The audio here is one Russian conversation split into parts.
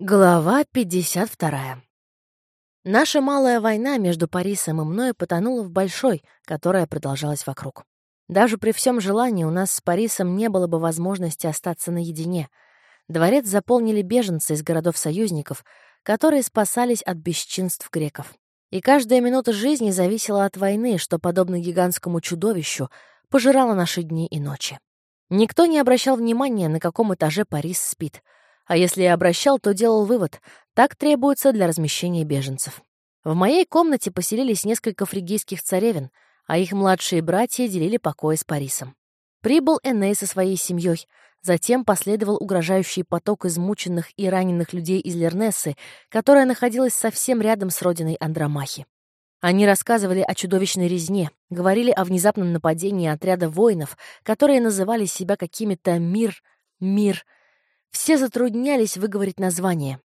Глава 52. Наша малая война между Парисом и мной потонула в большой, которая продолжалась вокруг. Даже при всем желании у нас с Парисом не было бы возможности остаться наедине. Дворец заполнили беженцы из городов-союзников, которые спасались от бесчинств греков. И каждая минута жизни зависела от войны, что, подобно гигантскому чудовищу, пожирала наши дни и ночи. Никто не обращал внимания, на каком этаже Парис спит — а если и обращал, то делал вывод — так требуется для размещения беженцев. В моей комнате поселились несколько фригийских царевин, а их младшие братья делили покои с Парисом. Прибыл Эней со своей семьей, затем последовал угрожающий поток измученных и раненых людей из Лернессы, которая находилась совсем рядом с родиной Андромахи. Они рассказывали о чудовищной резне, говорили о внезапном нападении отряда воинов, которые называли себя какими-то «мир», «мир», все затруднялись выговорить название.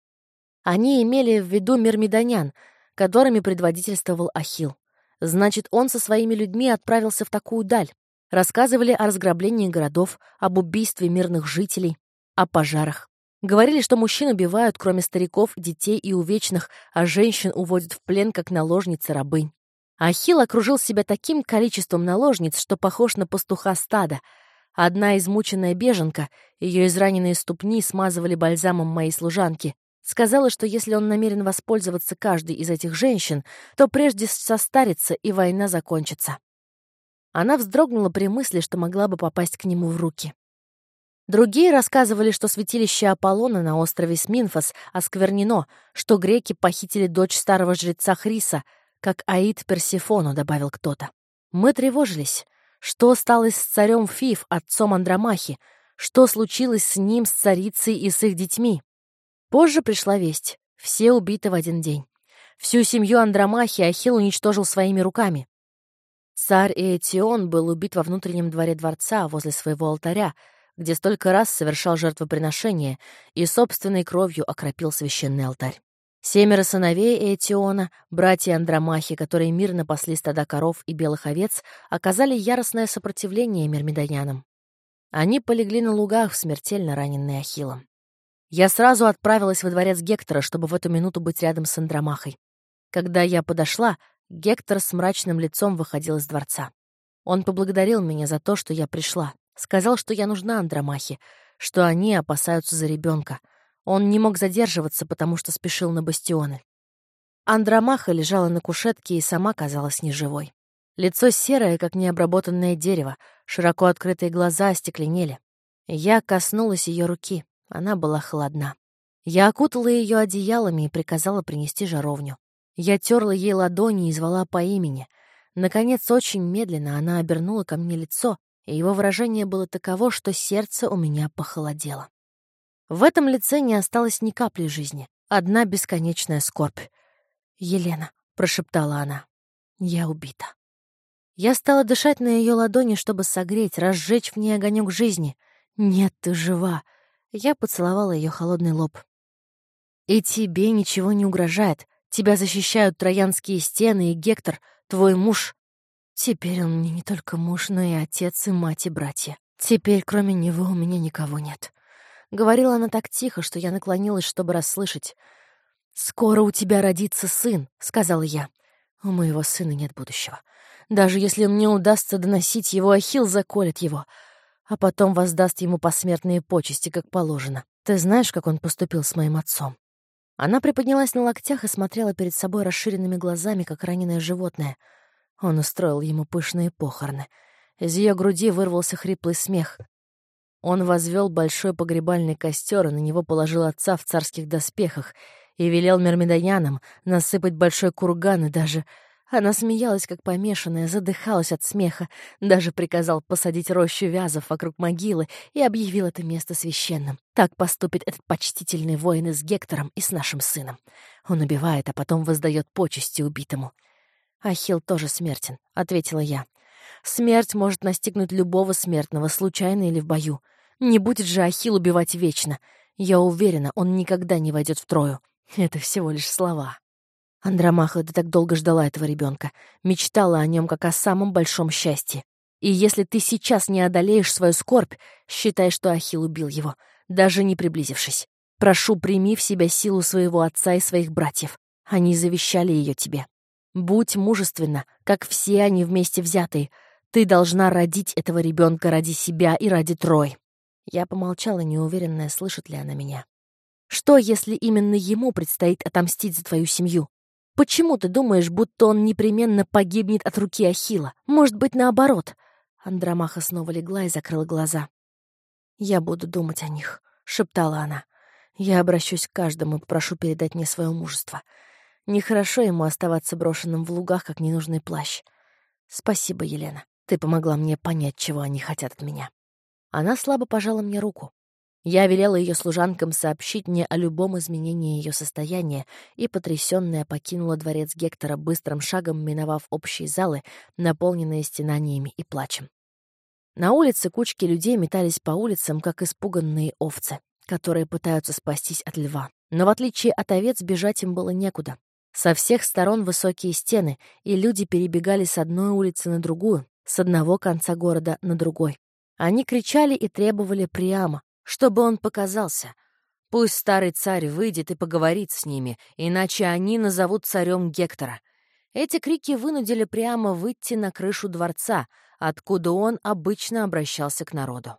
Они имели в виду мирмидонян, которыми предводительствовал Ахил. Значит, он со своими людьми отправился в такую даль. Рассказывали о разграблении городов, об убийстве мирных жителей, о пожарах. Говорили, что мужчин убивают, кроме стариков, детей и увечных, а женщин уводят в плен, как наложницы рабынь. Ахилл окружил себя таким количеством наложниц, что похож на пастуха стада — Одна измученная беженка, ее израненные ступни смазывали бальзамом моей служанки, сказала, что если он намерен воспользоваться каждой из этих женщин, то прежде состарится и война закончится. Она вздрогнула при мысли, что могла бы попасть к нему в руки. Другие рассказывали, что святилище Аполлона на острове Сминфос осквернено, что греки похитили дочь старого жреца Хриса, как Аид Персифону, добавил кто-то. Мы тревожились. Что стало с царем Фиф, отцом Андромахи? Что случилось с ним, с царицей и с их детьми? Позже пришла весть. Все убиты в один день. Всю семью Андромахи Ахилл уничтожил своими руками. Царь Ээтион был убит во внутреннем дворе дворца, возле своего алтаря, где столько раз совершал жертвоприношение и собственной кровью окропил священный алтарь. Семеро сыновей Этиона, братья Андромахи, которые мирно пасли стада коров и белых овец, оказали яростное сопротивление мирмидонянам. Они полегли на лугах, смертельно раненные Ахиллом. Я сразу отправилась во дворец Гектора, чтобы в эту минуту быть рядом с Андромахой. Когда я подошла, Гектор с мрачным лицом выходил из дворца. Он поблагодарил меня за то, что я пришла, сказал, что я нужна Андромахе, что они опасаются за ребенка, он не мог задерживаться, потому что спешил на бастионы. Андромаха лежала на кушетке и сама казалась неживой. Лицо серое, как необработанное дерево, широко открытые глаза остекленели. Я коснулась ее руки, она была холодна. Я окутала ее одеялами и приказала принести жаровню. Я терла ей ладони и звала по имени. Наконец, очень медленно она обернула ко мне лицо, и его выражение было таково, что сердце у меня похолодело. В этом лице не осталось ни капли жизни. Одна бесконечная скорбь. «Елена», — прошептала она, — «я убита». Я стала дышать на ее ладони, чтобы согреть, разжечь в ней огонек жизни. «Нет, ты жива». Я поцеловала ее холодный лоб. «И тебе ничего не угрожает. Тебя защищают троянские стены и Гектор, твой муж. Теперь он мне не только муж, но и отец, и мать, и братья. Теперь, кроме него, у меня никого нет. Говорила она так тихо, что я наклонилась, чтобы расслышать. «Скоро у тебя родится сын», — сказала я. «У моего сына нет будущего. Даже если мне удастся доносить его, Ахилл заколет его, а потом воздаст ему посмертные почести, как положено. Ты знаешь, как он поступил с моим отцом?» Она приподнялась на локтях и смотрела перед собой расширенными глазами, как раненое животное. Он устроил ему пышные похороны. Из ее груди вырвался хриплый смех. Он возвел большой погребальный костер и на него положил отца в царских доспехах и велел мирмидонянам насыпать большой курган и даже... Она смеялась, как помешанная, задыхалась от смеха, даже приказал посадить рощу вязов вокруг могилы и объявил это место священным. Так поступит этот почтительный воин и с Гектором, и с нашим сыном. Он убивает, а потом воздает почести убитому. «Ахилл тоже смертен», — ответила я. Смерть может настигнуть любого смертного, случайно или в бою. Не будет же Ахилл убивать вечно. Я уверена, он никогда не войдет в Трою. Это всего лишь слова. Андромаха, ты так долго ждала этого ребенка, мечтала о нем как о самом большом счастье. И если ты сейчас не одолеешь свою скорбь, считай, что Ахилл убил его, даже не приблизившись. Прошу, прими в себя силу своего отца и своих братьев. Они завещали ее тебе. Будь мужественна, как все они вместе взятые. Ты должна родить этого ребенка ради себя и ради Трой. Я помолчала, неуверенная, слышит ли она меня. Что, если именно ему предстоит отомстить за твою семью? Почему ты думаешь, будто он непременно погибнет от руки Ахила? Может быть, наоборот?» Андромаха снова легла и закрыла глаза. «Я буду думать о них», — шептала она. «Я обращусь к каждому и попрошу передать мне свое мужество. Нехорошо ему оставаться брошенным в лугах, как ненужный плащ. Спасибо, Елена. Ты помогла мне понять, чего они хотят от меня». Она слабо пожала мне руку. Я велела ее служанкам сообщить мне о любом изменении ее состояния, и, потрясённая, покинула дворец Гектора быстрым шагом, миновав общие залы, наполненные стенаниями и плачем. На улице кучки людей метались по улицам, как испуганные овцы, которые пытаются спастись от льва. Но в отличие от овец, бежать им было некуда. Со всех сторон высокие стены, и люди перебегали с одной улицы на другую, с одного конца города на другой. Они кричали и требовали Приама, чтобы он показался. Пусть старый царь выйдет и поговорит с ними, иначе они назовут царем Гектора. Эти крики вынудили прямо выйти на крышу дворца, откуда он обычно обращался к народу.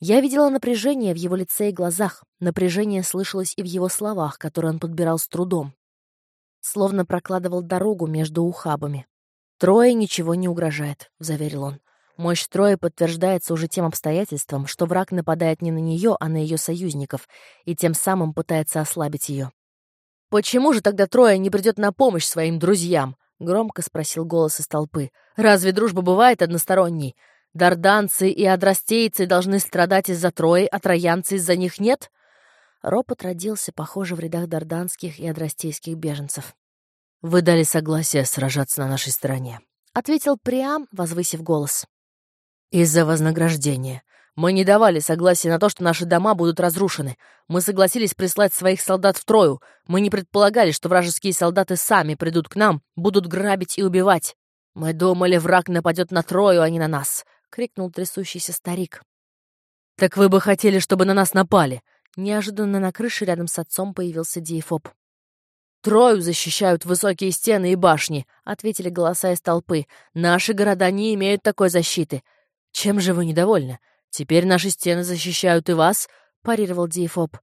Я видела напряжение в его лице и глазах, напряжение слышалось и в его словах, которые он подбирал с трудом. Словно прокладывал дорогу между ухабами. «Трое ничего не угрожает», — заверил он. Мощь Трои подтверждается уже тем обстоятельством, что враг нападает не на нее, а на ее союзников, и тем самым пытается ослабить ее. «Почему же тогда Троя не придет на помощь своим друзьям?» — громко спросил голос из толпы. «Разве дружба бывает односторонней? Дарданцы и адрастейцы должны страдать из-за Трои, а троянцы из-за них нет?» Ропот родился, похоже, в рядах дарданских и адрастейских беженцев. «Вы дали согласие сражаться на нашей стороне», — ответил Приам, возвысив голос. «Из-за вознаграждения. Мы не давали согласия на то, что наши дома будут разрушены. Мы согласились прислать своих солдат в Трою. Мы не предполагали, что вражеские солдаты сами придут к нам, будут грабить и убивать. Мы думали, враг нападет на Трою, а не на нас», — крикнул трясущийся старик. «Так вы бы хотели, чтобы на нас напали?» Неожиданно на крыше рядом с отцом появился Диефоб. «Трою защищают высокие стены и башни», — ответили голоса из толпы. «Наши города не имеют такой защиты. «Чем же вы недовольны? Теперь наши стены защищают и вас», — парировал Диефоб.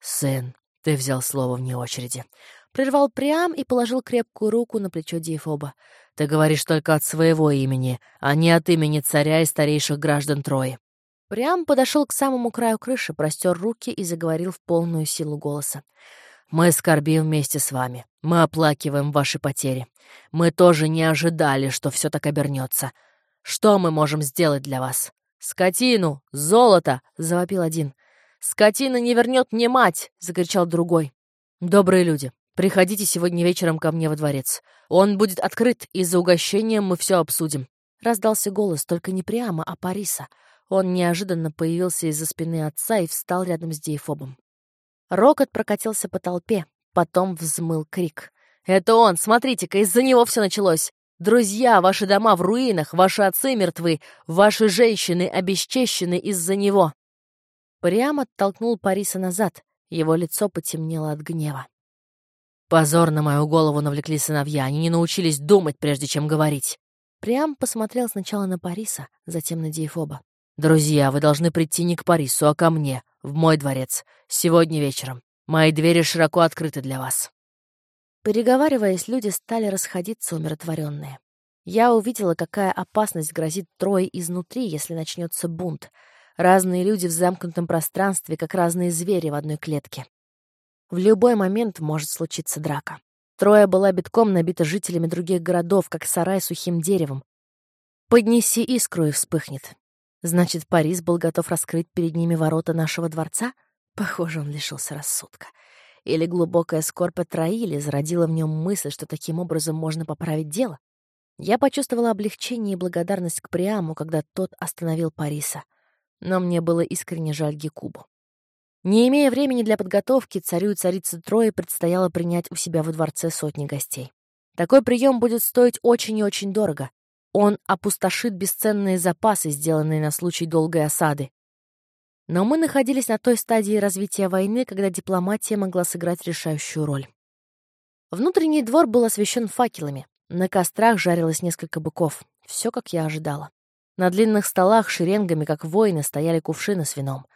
«Сын, ты взял слово вне очереди». Прервал Приам и положил крепкую руку на плечо Диефоба. «Ты говоришь только от своего имени, а не от имени царя и старейших граждан Трои». Приам подошел к самому краю крыши, простер руки и заговорил в полную силу голоса. «Мы скорбим вместе с вами. Мы оплакиваем ваши потери. Мы тоже не ожидали, что все так обернется. Что мы можем сделать для вас? Скотину! Золото!» — завопил один. «Скотина не вернет мне мать!» — закричал другой. «Добрые люди, приходите сегодня вечером ко мне во дворец. Он будет открыт, и за угощением мы все обсудим». Раздался голос, только не прямо, а Париса. Он неожиданно появился из-за спины отца и встал рядом с Дейфобом. Рокот прокатился по толпе, потом взмыл крик. «Это он! Смотрите-ка, из-за него все началось! Друзья, ваши дома в руинах, ваши отцы мертвы, ваши женщины обесчещены из-за него. Прямо оттолкнул Париса назад, его лицо потемнело от гнева. Позор на мою голову навлекли сыновья, они не научились думать, прежде чем говорить. Прям посмотрел сначала на Париса, затем на Диефоба. «Друзья, вы должны прийти не к Парису, а ко мне, в мой дворец, сегодня вечером. Мои двери широко открыты для вас». Переговариваясь, люди стали расходиться умиротворенные. Я увидела, какая опасность грозит Трое изнутри, если начнется бунт. Разные люди в замкнутом пространстве, как разные звери в одной клетке. В любой момент может случиться драка. Троя была битком набита жителями других городов, как сарай сухим деревом. Поднеси искру и вспыхнет. Значит, Парис был готов раскрыть перед ними ворота нашего дворца? Похоже, он лишился рассудка. Или глубокая скорбь о Троиле зародила в нем мысль, что таким образом можно поправить дело? Я почувствовала облегчение и благодарность к Приаму, когда тот остановил Париса. Но мне было искренне жаль Гекубу. Не имея времени для подготовки, царю и царице Трои предстояло принять у себя во дворце сотни гостей. Такой прием будет стоить очень и очень дорого. Он опустошит бесценные запасы, сделанные на случай долгой осады. Но мы находились на той стадии развития войны, когда дипломатия могла сыграть решающую роль. Внутренний двор был освещен факелами. На кострах жарилось несколько быков. Все, как я ожидала. На длинных столах шеренгами, как воины, стояли кувшины с вином.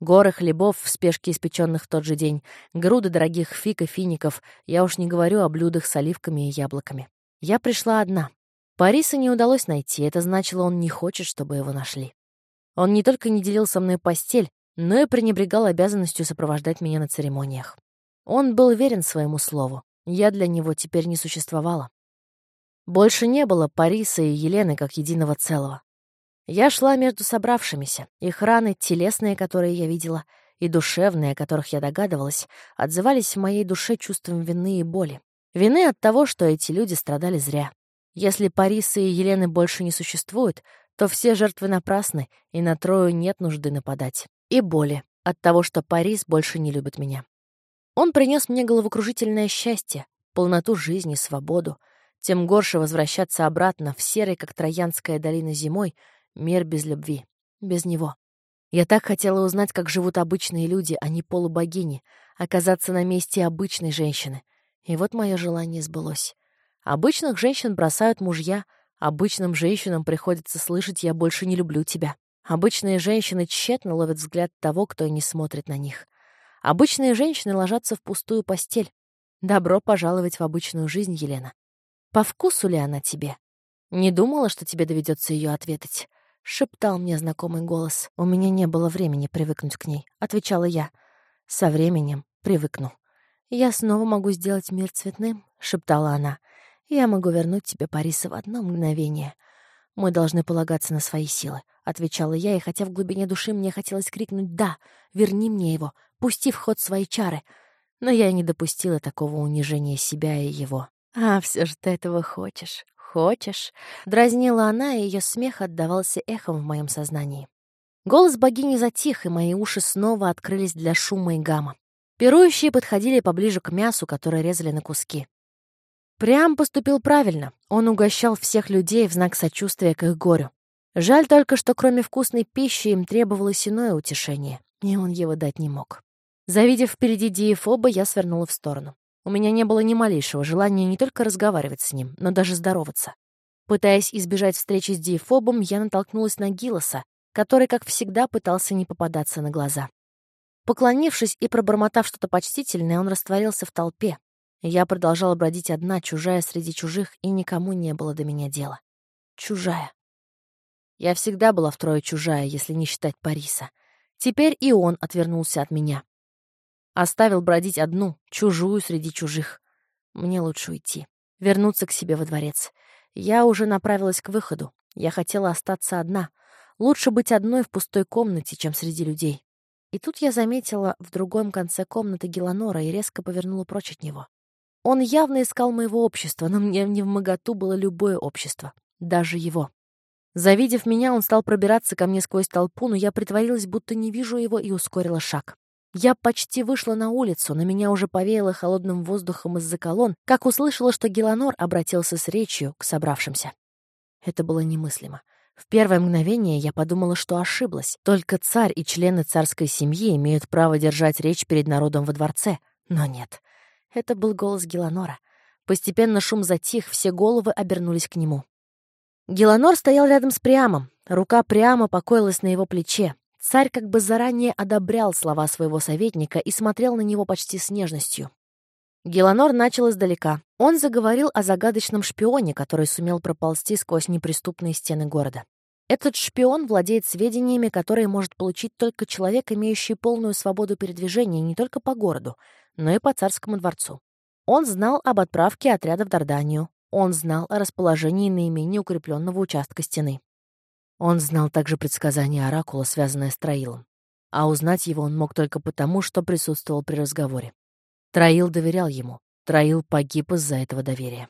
Горы хлебов в спешке испеченных в тот же день, груды дорогих фиг и фиников, я уж не говорю о блюдах с оливками и яблоками. Я пришла одна. Париса не удалось найти, это значило, он не хочет, чтобы его нашли. Он не только не делил со мной постель, но и пренебрегал обязанностью сопровождать меня на церемониях. Он был верен своему слову. Я для него теперь не существовала. Больше не было Париса и Елены как единого целого. Я шла между собравшимися. Их раны, телесные, которые я видела, и душевные, о которых я догадывалась, отзывались в моей душе чувством вины и боли. Вины от того, что эти люди страдали зря. Если Париса и Елены больше не существуют, то все жертвы напрасны, и на Трою нет нужды нападать. И боли от того, что Парис больше не любит меня. Он принес мне головокружительное счастье, полноту жизни, свободу. Тем горше возвращаться обратно в серый, как Троянская долина зимой, Мир без любви. Без него. Я так хотела узнать, как живут обычные люди, а не полубогини, оказаться на месте обычной женщины. И вот мое желание сбылось. Обычных женщин бросают мужья, обычным женщинам приходится слышать «я больше не люблю тебя». Обычные женщины тщетно ловят взгляд того, кто не смотрит на них. Обычные женщины ложатся в пустую постель. Добро пожаловать в обычную жизнь, Елена. По вкусу ли она тебе? Не думала, что тебе доведется ее ответить. — шептал мне знакомый голос. «У меня не было времени привыкнуть к ней», — отвечала я. «Со временем привыкну». «Я снова могу сделать мир цветным», — шептала она. «Я могу вернуть тебе Париса в одно мгновение». «Мы должны полагаться на свои силы», — отвечала я, и хотя в глубине души мне хотелось крикнуть «Да, верни мне его, пусти в ход свои чары», но я не допустила такого унижения себя и его. «А, все же ты этого хочешь хочешь?» Дразнила она, и ее смех отдавался эхом в моем сознании. Голос богини затих, и мои уши снова открылись для шума и гамма. Пирующие подходили поближе к мясу, которое резали на куски. Прям поступил правильно. Он угощал всех людей в знак сочувствия к их горю. Жаль только, что кроме вкусной пищи им требовалось иное утешение, и он его дать не мог. Завидев впереди Диефоба, я свернула в сторону. У меня не было ни малейшего желания не только разговаривать с ним, но даже здороваться. Пытаясь избежать встречи с Диефобом, я натолкнулась на Гилоса, который, как всегда, пытался не попадаться на глаза. Поклонившись и пробормотав что-то почтительное, он растворился в толпе. Я продолжала бродить одна, чужая среди чужих, и никому не было до меня дела. Чужая. Я всегда была втрое чужая, если не считать Париса. Теперь и он отвернулся от меня. Оставил бродить одну, чужую среди чужих. Мне лучше уйти. Вернуться к себе во дворец. Я уже направилась к выходу. Я хотела остаться одна. Лучше быть одной в пустой комнате, чем среди людей. И тут я заметила в другом конце комнаты Геланора и резко повернула прочь от него. Он явно искал моего общества, но мне не в моготу было любое общество. Даже его. Завидев меня, он стал пробираться ко мне сквозь толпу, но я притворилась, будто не вижу его, и ускорила шаг. Я почти вышла на улицу, на меня уже повеяло холодным воздухом из-за колонн, как услышала, что Геланор обратился с речью к собравшимся. Это было немыслимо. В первое мгновение я подумала, что ошиблась. Только царь и члены царской семьи имеют право держать речь перед народом во дворце. Но нет. Это был голос Геланора. Постепенно шум затих, все головы обернулись к нему. Геланор стоял рядом с Приамом. Рука Приама покоилась на его плече. Царь как бы заранее одобрял слова своего советника и смотрел на него почти с нежностью. Геланор начал издалека. Он заговорил о загадочном шпионе, который сумел проползти сквозь неприступные стены города. Этот шпион владеет сведениями, которые может получить только человек, имеющий полную свободу передвижения не только по городу, но и по царскому дворцу. Он знал об отправке отряда в Дарданию. Он знал о расположении наименее укрепленного участка стены. Он знал также предсказание Оракула, связанное с Троилом. А узнать его он мог только потому, что присутствовал при разговоре. Троил доверял ему. Троил погиб из-за этого доверия.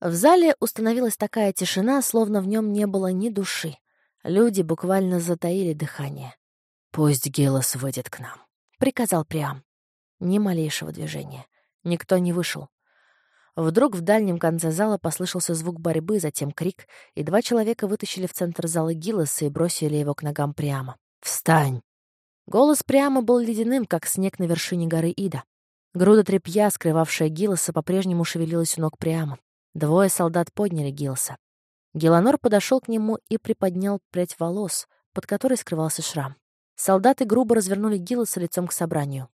В зале установилась такая тишина, словно в нем не было ни души. Люди буквально затаили дыхание. «Пусть Гелос выйдет к нам», — приказал Приам. Ни малейшего движения. Никто не вышел. Вдруг в дальнем конце зала послышался звук борьбы, затем крик, и два человека вытащили в центр зала Гиллеса и бросили его к ногам прямо. «Встань!» Голос прямо был ледяным, как снег на вершине горы Ида. Груда тряпья, скрывавшая Гилоса, по-прежнему шевелилась у ног прямо. Двое солдат подняли Гилоса. Геланор подошел к нему и приподнял прядь волос, под которой скрывался шрам. Солдаты грубо развернули Гилоса лицом к собранию.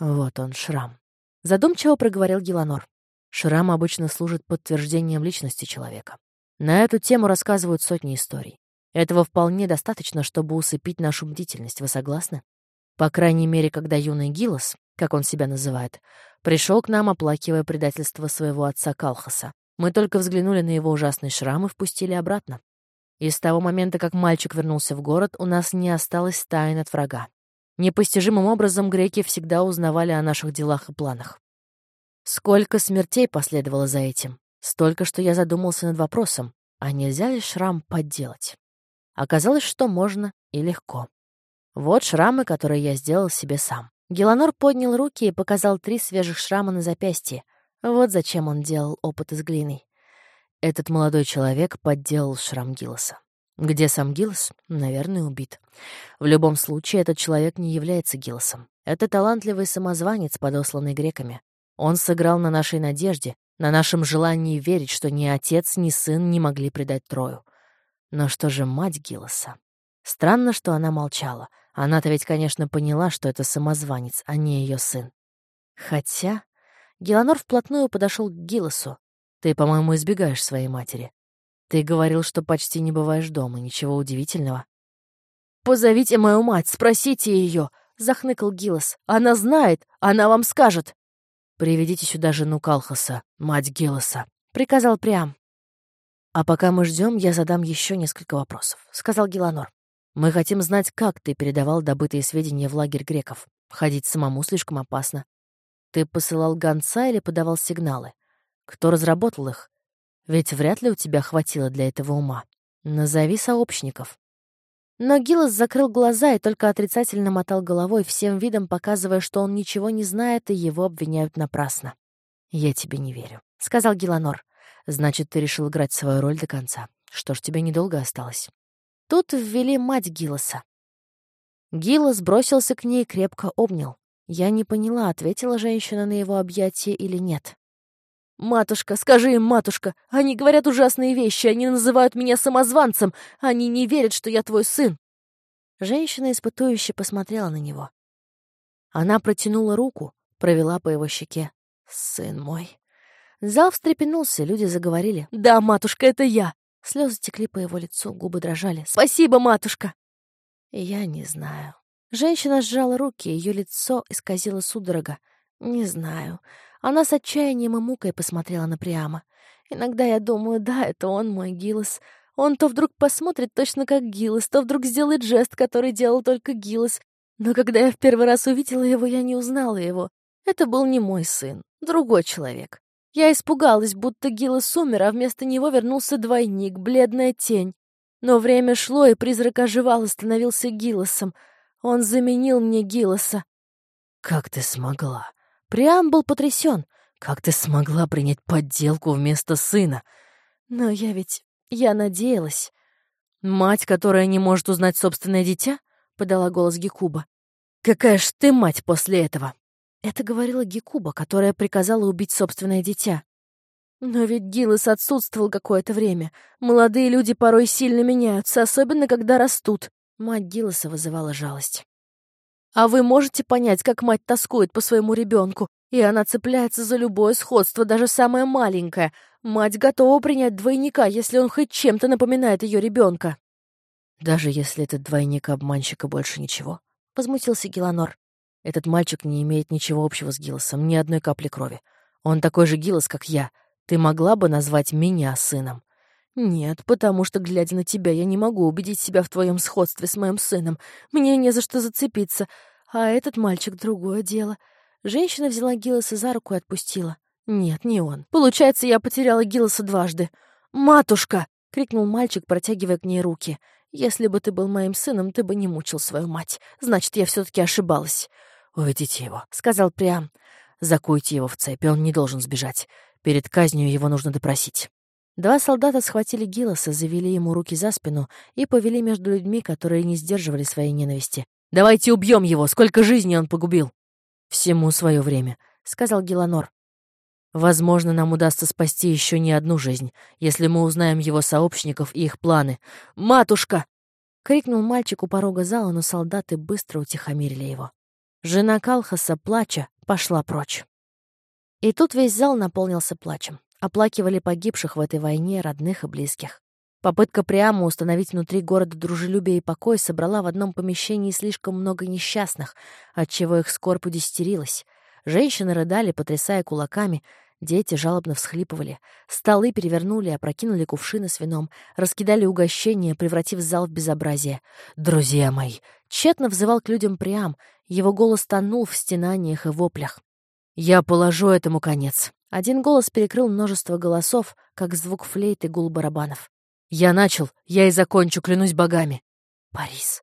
Вот он, шрам. Задумчиво проговорил Геланор. Шрам обычно служит подтверждением личности человека. На эту тему рассказывают сотни историй. Этого вполне достаточно, чтобы усыпить нашу бдительность, вы согласны? По крайней мере, когда юный Гилос, как он себя называет, пришел к нам, оплакивая предательство своего отца Калхаса. Мы только взглянули на его ужасный шрам и впустили обратно. И с того момента, как мальчик вернулся в город, у нас не осталось тайн от врага. Непостижимым образом греки всегда узнавали о наших делах и планах. Сколько смертей последовало за этим? Столько, что я задумался над вопросом, а нельзя ли шрам подделать? Оказалось, что можно и легко. Вот шрамы, которые я сделал себе сам. Геланор поднял руки и показал три свежих шрама на запястье. Вот зачем он делал опыт из глины. Этот молодой человек подделал шрам Гиллоса. Где сам Гиллос? Наверное, убит. В любом случае, этот человек не является Гиллосом. Это талантливый самозванец, подосланный греками. Он сыграл на нашей надежде, на нашем желании верить, что ни отец, ни сын не могли предать Трою. Но что же мать Гиллоса? Странно, что она молчала. Она-то ведь, конечно, поняла, что это самозванец, а не ее сын. Хотя... Геланор вплотную подошел к Гиллосу. «Ты, по-моему, избегаешь своей матери. Ты говорил, что почти не бываешь дома, ничего удивительного». «Позовите мою мать, спросите ее!» — захныкал Гиллос. «Она знает, она вам скажет!» «Приведите сюда жену Калхаса, мать Гиллоса», — приказал Приам. «А пока мы ждем, я задам еще несколько вопросов», — сказал Геланор. «Мы хотим знать, как ты передавал добытые сведения в лагерь греков. Ходить самому слишком опасно. Ты посылал гонца или подавал сигналы? Кто разработал их? Ведь вряд ли у тебя хватило для этого ума. Назови сообщников». Но Гиллас закрыл глаза и только отрицательно мотал головой, всем видом показывая, что он ничего не знает и его обвиняют напрасно. «Я тебе не верю», — сказал Гиланор. Значит, ты решил играть свою роль до конца. Что ж, тебе недолго осталось. Тут ввели мать Гилоса. Гилос бросился к ней и крепко обнял. Я не поняла, ответила женщина на его объятие или нет. «Матушка, скажи им, матушка, они говорят ужасные вещи, они называют меня самозванцем, они не верят, что я твой сын». Женщина испытующе посмотрела на него. Она протянула руку, провела по его щеке. «Сын мой, Зал встрепенулся, люди заговорили. «Да, матушка, это я!» Слезы текли по его лицу, губы дрожали. «Спасибо, матушка!» «Я не знаю». Женщина сжала руки, ее лицо исказило судорога. «Не знаю». Она с отчаянием и мукой посмотрела на Приама. «Иногда я думаю, да, это он, мой Гилос. Он то вдруг посмотрит точно как Гилос, то вдруг сделает жест, который делал только Гилос. Но когда я в первый раз увидела его, я не узнала его. Это был не мой сын, другой человек. Я испугалась, будто Гилас умер, а вместо него вернулся двойник, бледная тень. Но время шло, и призрак оживал и становился Гилосом. Он заменил мне Гилоса. «Как ты смогла?» Приам был потрясен. «Как ты смогла принять подделку вместо сына?» «Но я ведь... я надеялась». «Мать, которая не может узнать собственное дитя?» — подала голос Гекуба. «Какая ж ты мать после этого?» Это говорила Гекуба, которая приказала убить собственное дитя. Но ведь Гилас отсутствовал какое-то время. Молодые люди порой сильно меняются, особенно когда растут. Мать Гиласа вызывала жалость. А вы можете понять, как мать тоскует по своему ребенку, и она цепляется за любое сходство, даже самое маленькое. Мать готова принять двойника, если он хоть чем-то напоминает ее ребенка. Даже если этот двойник обманщика больше ничего, возмутился Геланор. Этот мальчик не имеет ничего общего с Гиллосом, ни одной капли крови. Он такой же Гиллос, как я. Ты могла бы назвать меня сыном?» «Нет, потому что, глядя на тебя, я не могу убедить себя в твоем сходстве с моим сыном. Мне не за что зацепиться. А этот мальчик — другое дело». Женщина взяла Гиллоса за руку и отпустила. «Нет, не он. Получается, я потеряла Гиллоса дважды». «Матушка!» — крикнул мальчик, протягивая к ней руки. «Если бы ты был моим сыном, ты бы не мучил свою мать. Значит, я все таки ошибалась». «Уведите его», — сказал Приам. «Закуйте его в цепи, он не должен сбежать. Перед казнью его нужно допросить». Два солдата схватили Гилоса, завели ему руки за спину и повели между людьми, которые не сдерживали своей ненависти. Давайте убьем его! Сколько жизней он погубил!» «Всему свое время», — сказал Геланор. «Возможно, нам удастся спасти еще не одну жизнь, если мы узнаем его сообщников и их планы. Матушка!» — крикнул мальчик у порога зала, но солдаты быстро утихомирили его. Жена Калхаса, плача, пошла прочь. И тут весь зал наполнился плачем. Оплакивали погибших в этой войне родных и близких. Попытка прямо установить внутри города дружелюбие и покой собрала в одном помещении слишком много несчастных, отчего их скорбь удестерилась. Женщины рыдали, потрясая кулаками, дети жалобно всхлипывали. Столы перевернули, опрокинули кувшины с вином, раскидали угощения, превратив зал в безобразие. «Друзья мои!» — тщетно взывал к людям Приам, его голос тонул в стенаниях и воплях. «Я положу этому конец». Один голос перекрыл множество голосов, как звук флейты гул барабанов. Я начал, я и закончу, клянусь богами. Парис.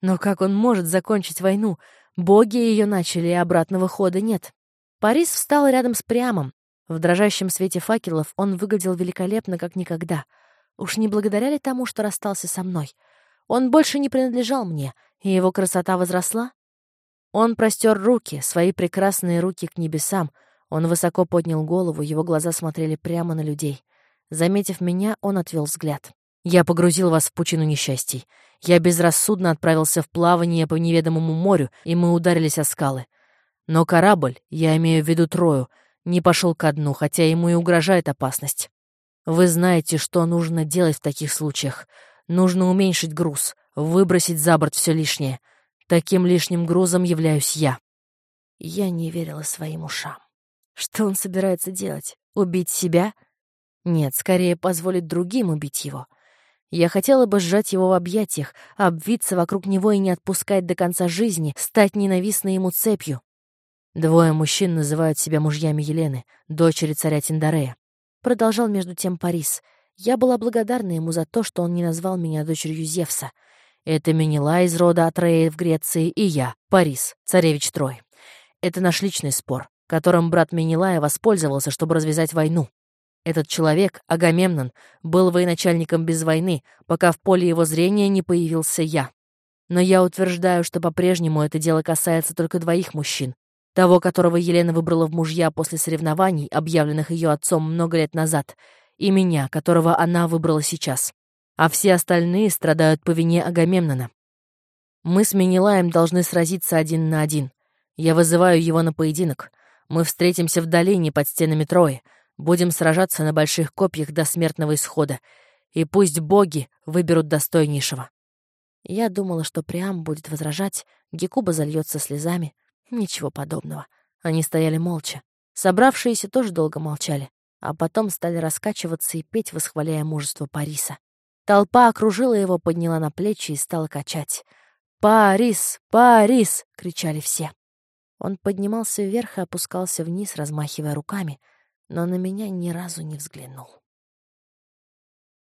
Но как он может закончить войну? Боги ее начали, и обратного хода нет. Парис встал рядом с Прямом. В дрожащем свете факелов он выглядел великолепно, как никогда. Уж не благодаря ли тому, что расстался со мной? Он больше не принадлежал мне, и его красота возросла? Он простер руки, свои прекрасные руки к небесам. Он высоко поднял голову, его глаза смотрели прямо на людей. Заметив меня, он отвел взгляд. «Я погрузил вас в пучину несчастий. Я безрассудно отправился в плавание по неведомому морю, и мы ударились о скалы. Но корабль, я имею в виду Трою, не пошел ко дну, хотя ему и угрожает опасность. Вы знаете, что нужно делать в таких случаях. Нужно уменьшить груз, выбросить за борт все лишнее. Таким лишним грузом являюсь я». Я не верила своим ушам. Что он собирается делать? Убить себя? Нет, скорее позволить другим убить его. Я хотела бы сжать его в объятиях, обвиться вокруг него и не отпускать до конца жизни, стать ненавистной ему цепью. Двое мужчин называют себя мужьями Елены, дочери царя Тиндарея. Продолжал между тем Парис. Я была благодарна ему за то, что он не назвал меня дочерью Зевса. Это Менела из рода Атрея в Греции и я, Парис, царевич Трой. Это наш личный спор, которым брат Менелая воспользовался, чтобы развязать войну. Этот человек, Агамемнон, был военачальником без войны, пока в поле его зрения не появился я. Но я утверждаю, что по-прежнему это дело касается только двоих мужчин. Того, которого Елена выбрала в мужья после соревнований, объявленных ее отцом много лет назад, и меня, которого она выбрала сейчас. А все остальные страдают по вине Агамемнона. Мы с Менелаем должны сразиться один на один. Я вызываю его на поединок. Мы встретимся в долине под стенами Трои. Будем сражаться на больших копьях до смертного исхода, и пусть боги выберут достойнейшего. Я думала, что Приам будет возражать, Гекуба зальется слезами. Ничего подобного. Они стояли молча. Собравшиеся тоже долго молчали, а потом стали раскачиваться и петь, восхваляя мужество Париса. Толпа окружила его, подняла на плечи и стала качать. «Парис! Парис!» — кричали все. Он поднимался вверх и опускался вниз, размахивая руками — но на меня ни разу не взглянул.